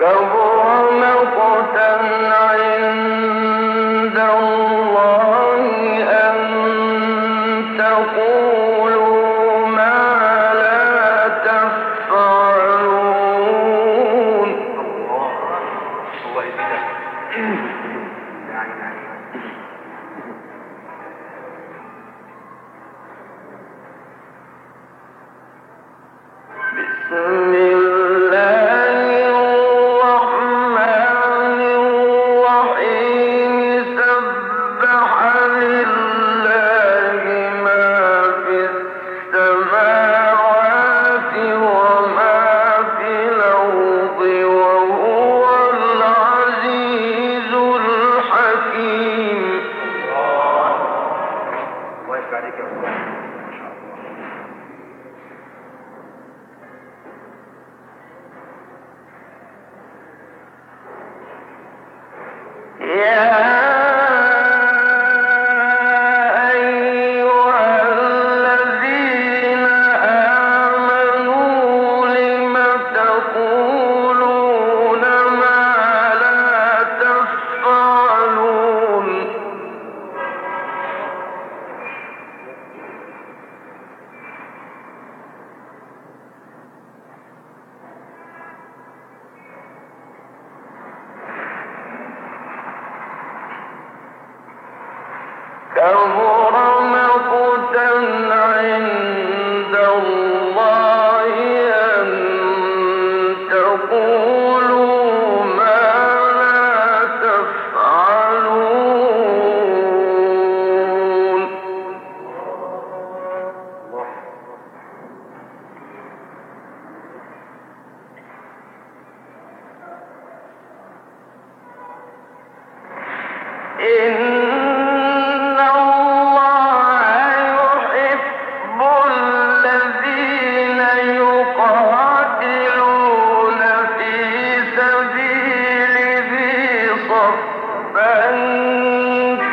كبر مقتا عند الله.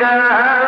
كهذا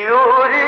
you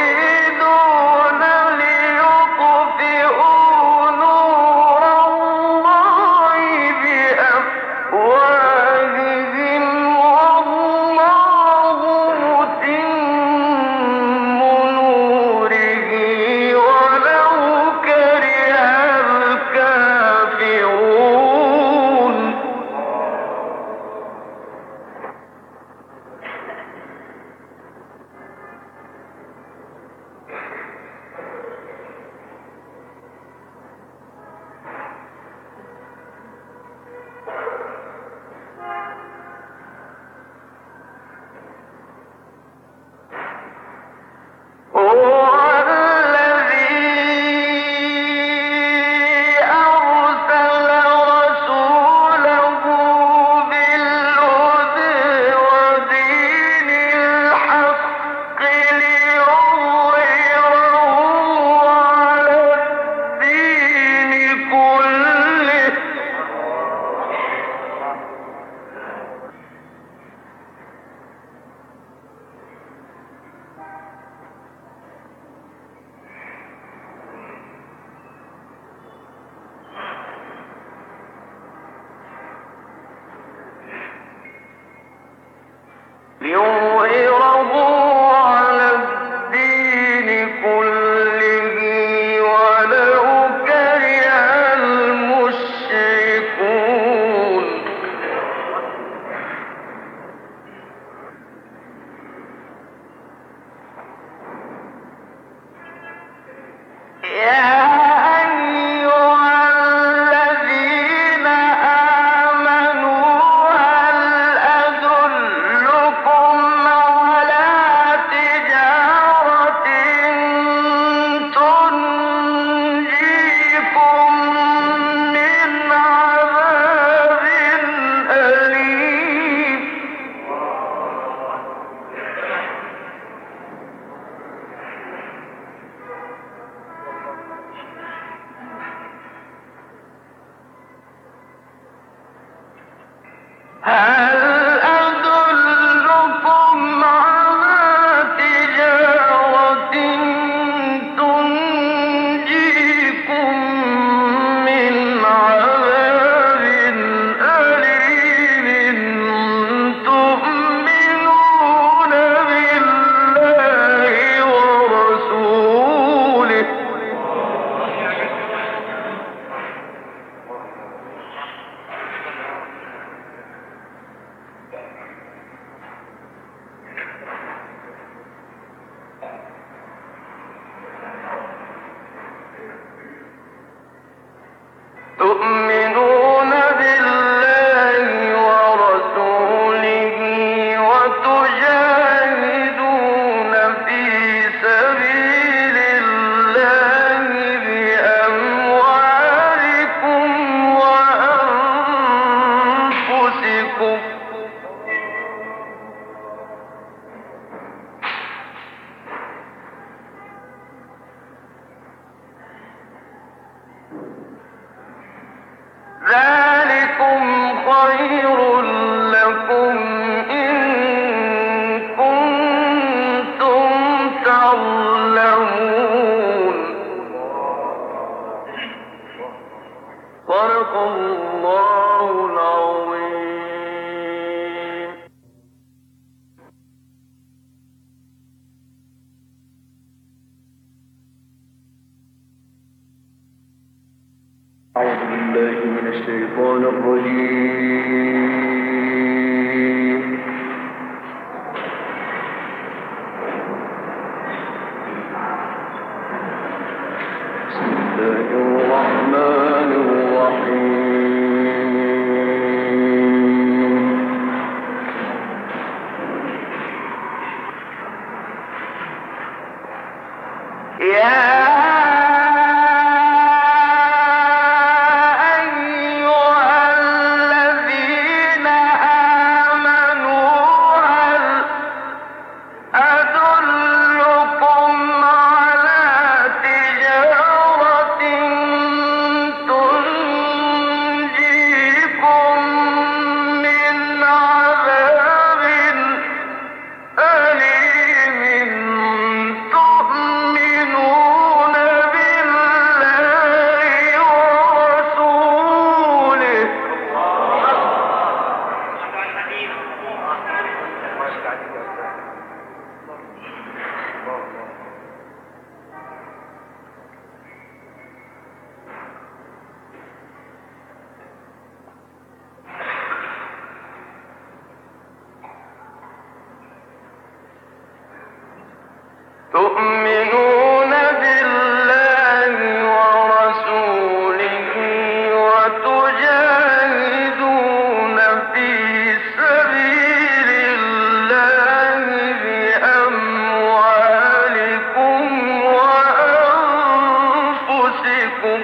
وأنفسكم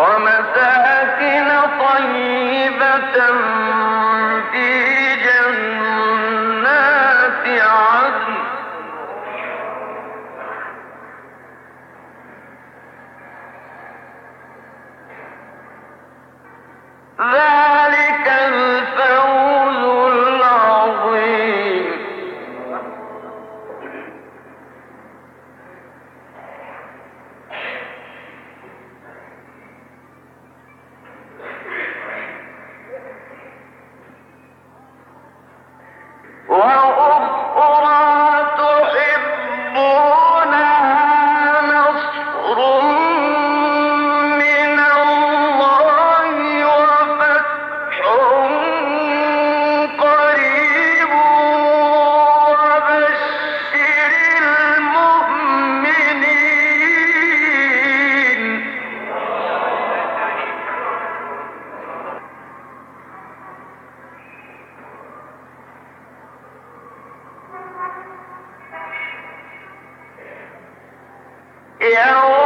ومساكن طيبة اليوم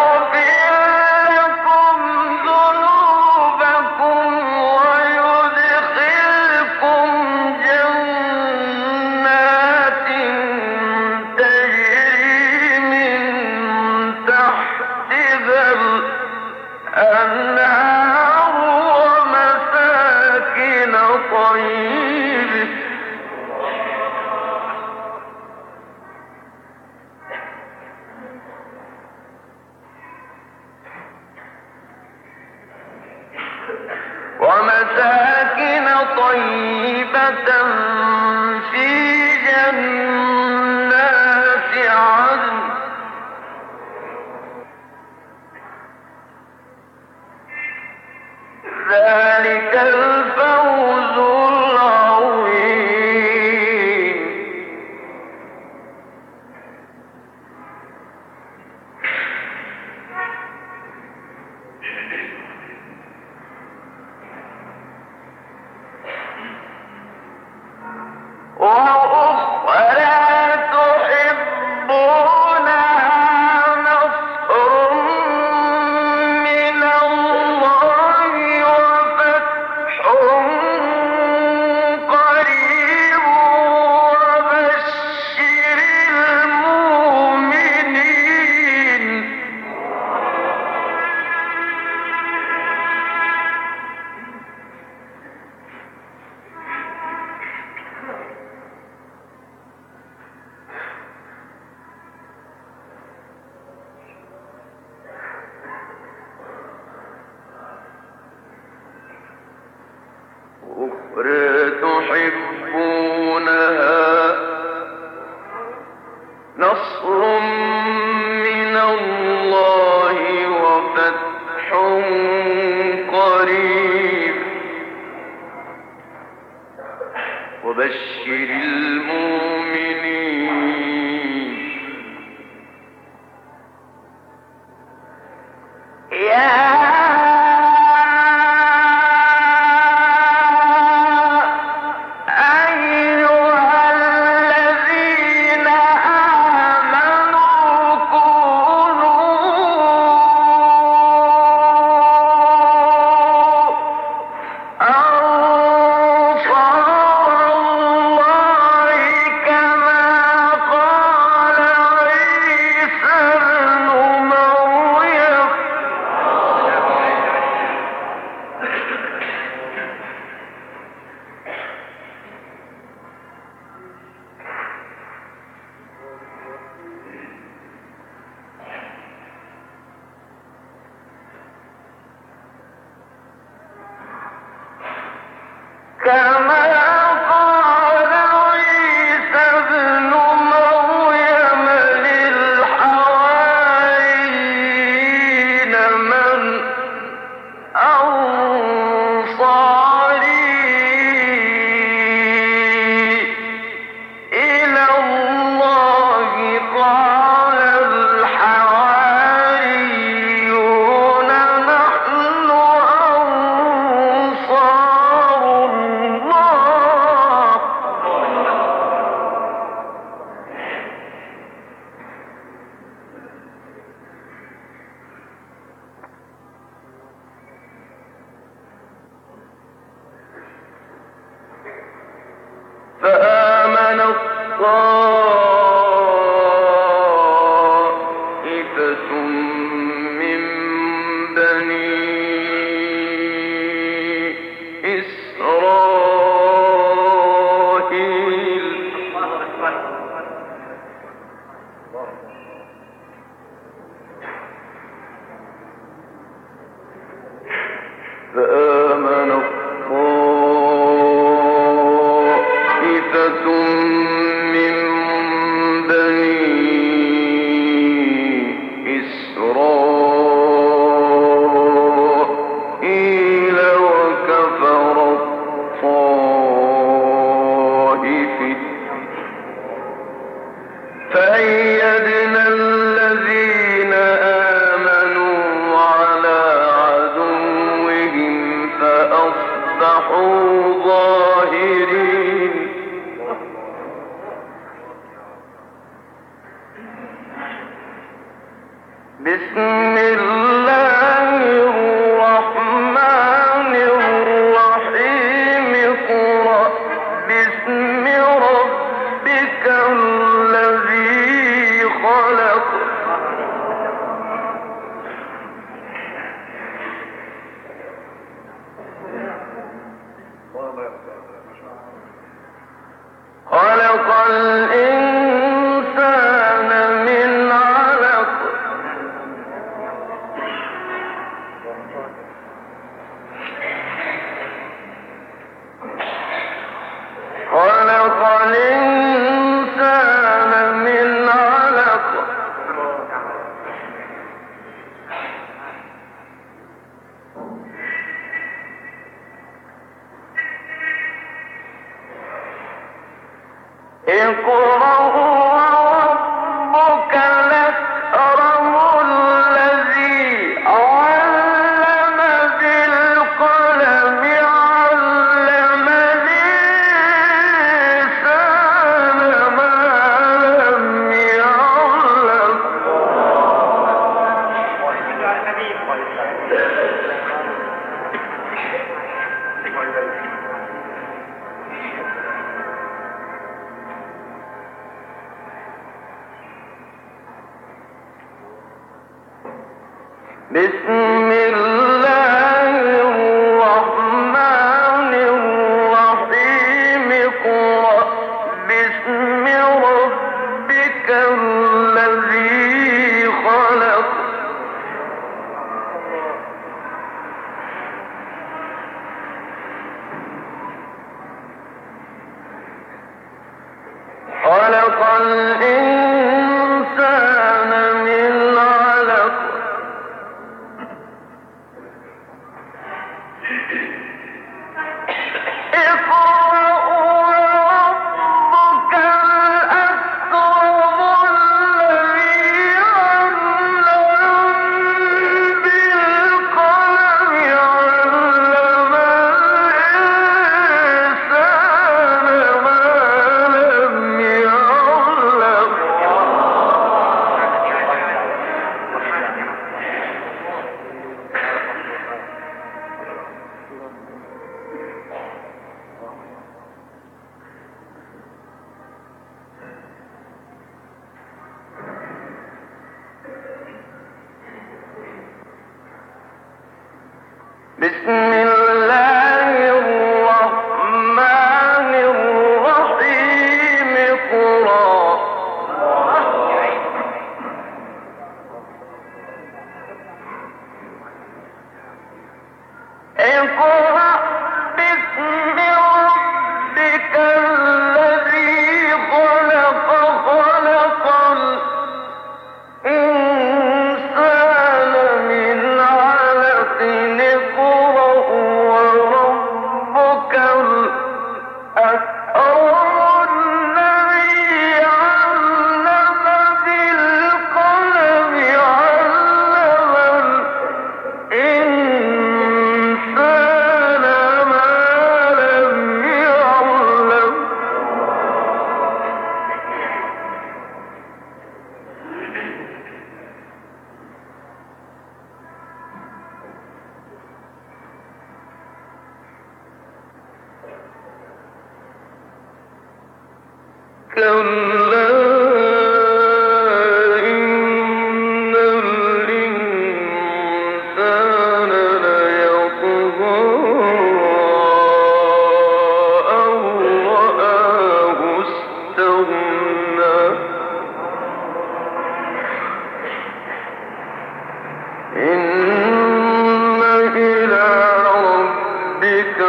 encontro.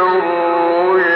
الْمُسْتَكْبِرُونَ